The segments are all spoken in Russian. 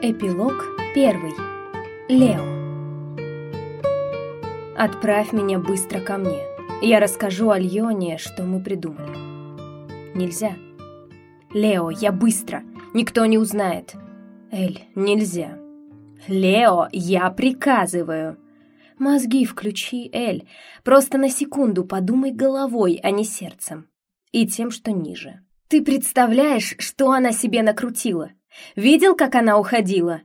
Эпилог первый. Лео. Отправь меня быстро ко мне. Я расскажу Альоне, что мы придумали. Нельзя. Лео, я быстро. Никто не узнает. Эль, нельзя. Лео, я приказываю. Мозги включи, Эль. Просто на секунду подумай головой, а не сердцем. И тем, что ниже. Ты представляешь, что она себе накрутила? Видел, как она уходила?»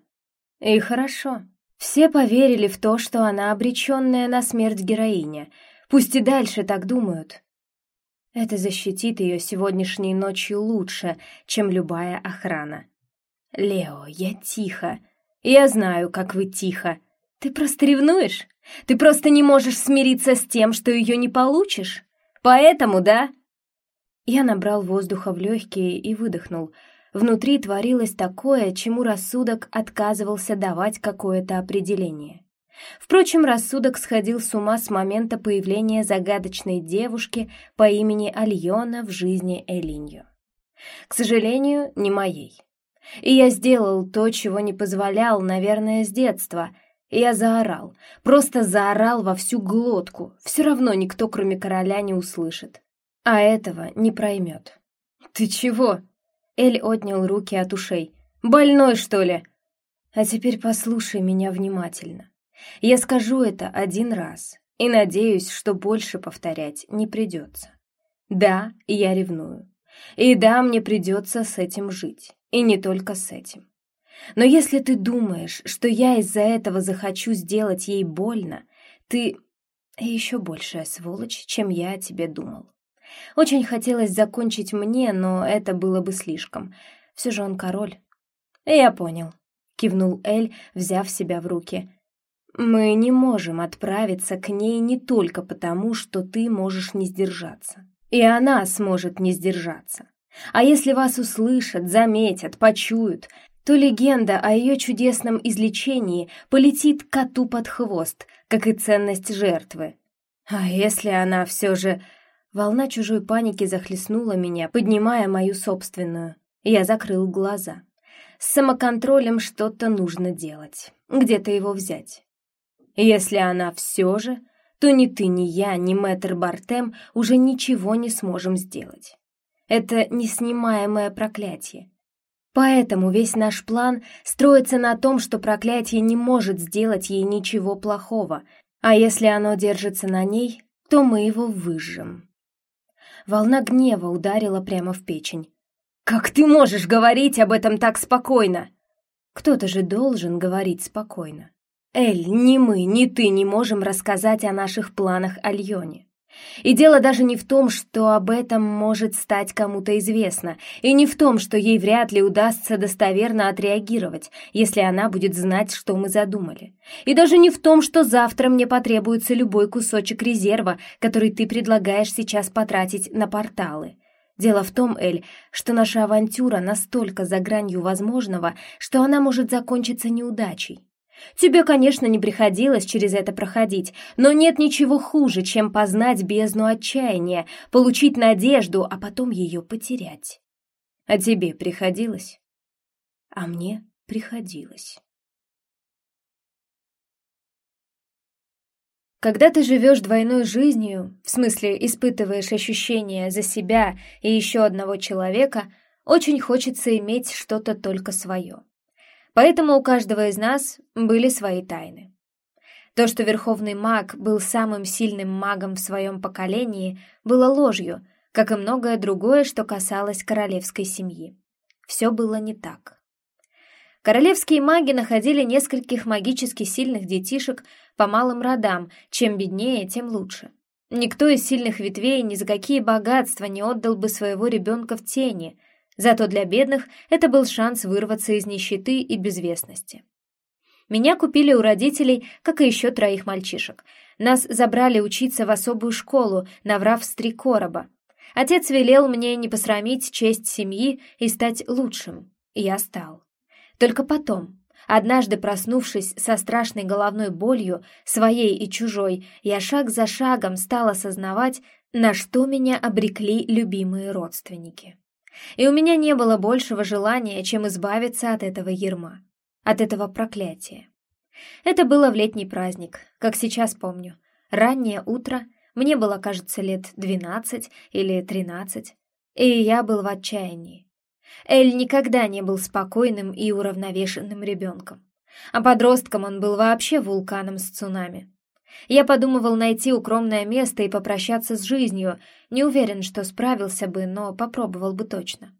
И хорошо. Все поверили в то, что она обреченная на смерть героиня. Пусть и дальше так думают. Это защитит ее сегодняшней ночью лучше, чем любая охрана. «Лео, я тихо. Я знаю, как вы тихо. Ты просто ревнуешь? Ты просто не можешь смириться с тем, что ее не получишь? Поэтому, да?» Я набрал воздуха в легкие и выдохнул — Внутри творилось такое, чему рассудок отказывался давать какое-то определение. Впрочем, рассудок сходил с ума с момента появления загадочной девушки по имени Альона в жизни Элинью. К сожалению, не моей. И я сделал то, чего не позволял, наверное, с детства. Я заорал, просто заорал во всю глотку. Все равно никто, кроме короля, не услышит. А этого не проймет. «Ты чего?» Эль отнял руки от ушей. «Больной, что ли?» «А теперь послушай меня внимательно. Я скажу это один раз, и надеюсь, что больше повторять не придется. Да, я ревную. И да, мне придется с этим жить. И не только с этим. Но если ты думаешь, что я из-за этого захочу сделать ей больно, ты еще большая сволочь, чем я о тебе думал. Очень хотелось закончить мне, но это было бы слишком. Все же он король. «Я понял», — кивнул Эль, взяв себя в руки. «Мы не можем отправиться к ней не только потому, что ты можешь не сдержаться. И она сможет не сдержаться. А если вас услышат, заметят, почуют, то легенда о ее чудесном излечении полетит коту под хвост, как и ценность жертвы. А если она все же Волна чужой паники захлестнула меня, поднимая мою собственную. Я закрыл глаза. С самоконтролем что-то нужно делать. Где-то его взять. Если она все же, то ни ты, ни я, ни мэтр Бартем уже ничего не сможем сделать. Это неснимаемое проклятие. Поэтому весь наш план строится на том, что проклятие не может сделать ей ничего плохого, а если оно держится на ней, то мы его выжжем волна гнева ударила прямо в печень. «Как ты можешь говорить об этом так спокойно?» «Кто-то же должен говорить спокойно. Эль, ни мы, ни ты не можем рассказать о наших планах Альоне. И дело даже не в том, что об этом может стать кому-то известно, и не в том, что ей вряд ли удастся достоверно отреагировать, если она будет знать, что мы задумали. И даже не в том, что завтра мне потребуется любой кусочек резерва, который ты предлагаешь сейчас потратить на порталы. Дело в том, Эль, что наша авантюра настолько за гранью возможного, что она может закончиться неудачей. Тебе, конечно, не приходилось через это проходить, но нет ничего хуже, чем познать бездну отчаяния, получить надежду, а потом ее потерять. А тебе приходилось? А мне приходилось. Когда ты живешь двойной жизнью, в смысле испытываешь ощущения за себя и еще одного человека, очень хочется иметь что-то только свое. Поэтому у каждого из нас были свои тайны. То, что Верховный Маг был самым сильным магом в своем поколении, было ложью, как и многое другое, что касалось королевской семьи. Все было не так. Королевские маги находили нескольких магически сильных детишек по малым родам, чем беднее, тем лучше. Никто из сильных ветвей ни за какие богатства не отдал бы своего ребенка в тени – Зато для бедных это был шанс вырваться из нищеты и безвестности. Меня купили у родителей, как и еще троих мальчишек. Нас забрали учиться в особую школу, наврав с три короба. Отец велел мне не посрамить честь семьи и стать лучшим. я стал. Только потом, однажды проснувшись со страшной головной болью, своей и чужой, я шаг за шагом стал осознавать, на что меня обрекли любимые родственники и у меня не было большего желания, чем избавиться от этого ерма. от этого проклятия. Это было в летний праздник, как сейчас помню. Раннее утро, мне было, кажется, лет двенадцать или тринадцать, и я был в отчаянии. Эль никогда не был спокойным и уравновешенным ребенком. А подростком он был вообще вулканом с цунами. Я подумывал найти укромное место и попрощаться с жизнью, не уверен, что справился бы, но попробовал бы точно.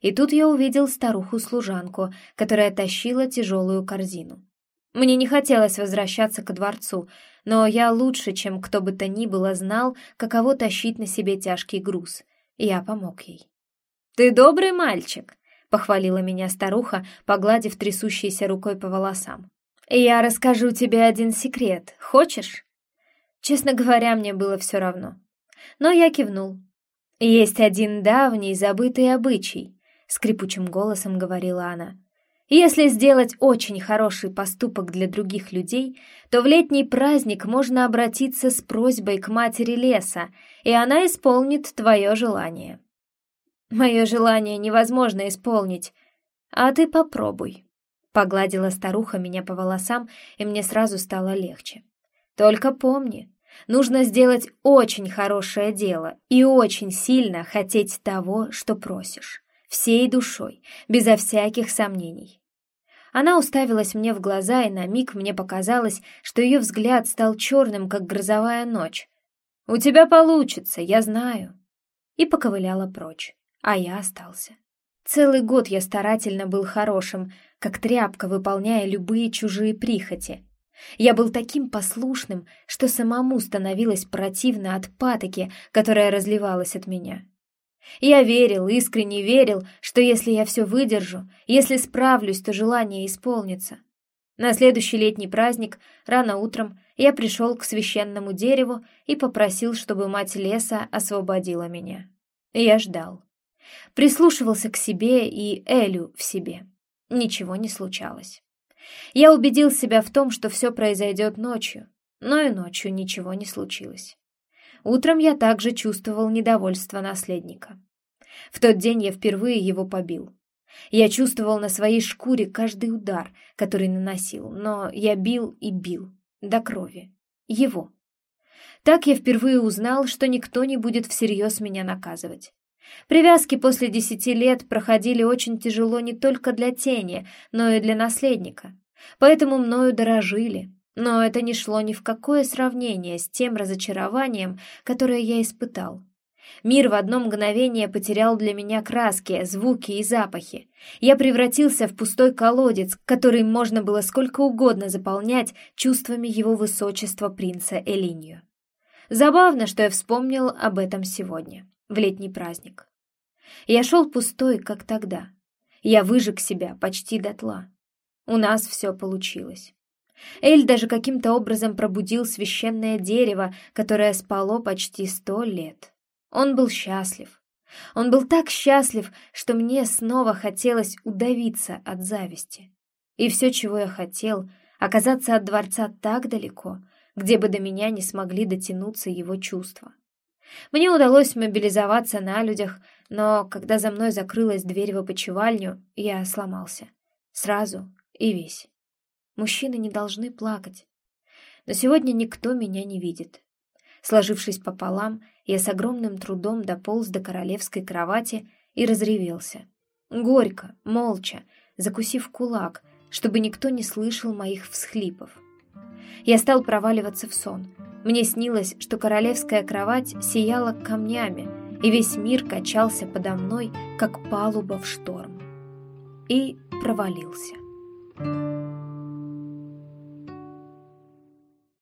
И тут я увидел старуху-служанку, которая тащила тяжелую корзину. Мне не хотелось возвращаться ко дворцу, но я лучше, чем кто бы то ни было, знал, каково тащить на себе тяжкий груз. Я помог ей. «Ты добрый мальчик», — похвалила меня старуха, погладив трясущейся рукой по волосам. «Я расскажу тебе один секрет. Хочешь?» Честно говоря, мне было все равно. Но я кивнул. «Есть один давний забытый обычай», — скрипучим голосом говорила она. «Если сделать очень хороший поступок для других людей, то в летний праздник можно обратиться с просьбой к матери леса, и она исполнит твое желание. Мое желание невозможно исполнить, а ты попробуй. Погладила старуха меня по волосам, и мне сразу стало легче. Только помни, нужно сделать очень хорошее дело и очень сильно хотеть того, что просишь. Всей душой, безо всяких сомнений. Она уставилась мне в глаза, и на миг мне показалось, что ее взгляд стал черным, как грозовая ночь. «У тебя получится, я знаю». И поковыляла прочь а я остался. Целый год я старательно был хорошим, как тряпка, выполняя любые чужие прихоти. Я был таким послушным, что самому становилось противно от патоки, которая разливалась от меня. Я верил, искренне верил, что если я все выдержу, если справлюсь, то желание исполнится. На следующий летний праздник, рано утром, я пришел к священному дереву и попросил, чтобы мать леса освободила меня. Я ждал. Прислушивался к себе и Элю в себе. Ничего не случалось. Я убедил себя в том, что все произойдет ночью, но и ночью ничего не случилось. Утром я также чувствовал недовольство наследника. В тот день я впервые его побил. Я чувствовал на своей шкуре каждый удар, который наносил, но я бил и бил, до крови. Его. Так я впервые узнал, что никто не будет всерьез меня наказывать. Привязки после десяти лет проходили очень тяжело не только для тени, но и для наследника. Поэтому мною дорожили. Но это не шло ни в какое сравнение с тем разочарованием, которое я испытал. Мир в одно мгновение потерял для меня краски, звуки и запахи. Я превратился в пустой колодец, который можно было сколько угодно заполнять чувствами его высочества принца Элинью. Забавно, что я вспомнил об этом сегодня в летний праздник. Я шел пустой, как тогда. Я выжег себя почти дотла. У нас все получилось. Эль даже каким-то образом пробудил священное дерево, которое спало почти сто лет. Он был счастлив. Он был так счастлив, что мне снова хотелось удавиться от зависти. И все, чего я хотел, оказаться от дворца так далеко, где бы до меня не смогли дотянуться его чувства. Мне удалось мобилизоваться на людях, но когда за мной закрылась дверь в опочивальню, я сломался. Сразу и весь. Мужчины не должны плакать. Но сегодня никто меня не видит. Сложившись пополам, я с огромным трудом дополз до королевской кровати и разревелся. Горько, молча, закусив кулак, чтобы никто не слышал моих всхлипов. Я стал проваливаться в сон — мне снилось, что королевская кровать сияла камнями, и весь мир качался подо мной, как палуба в шторм. И провалился.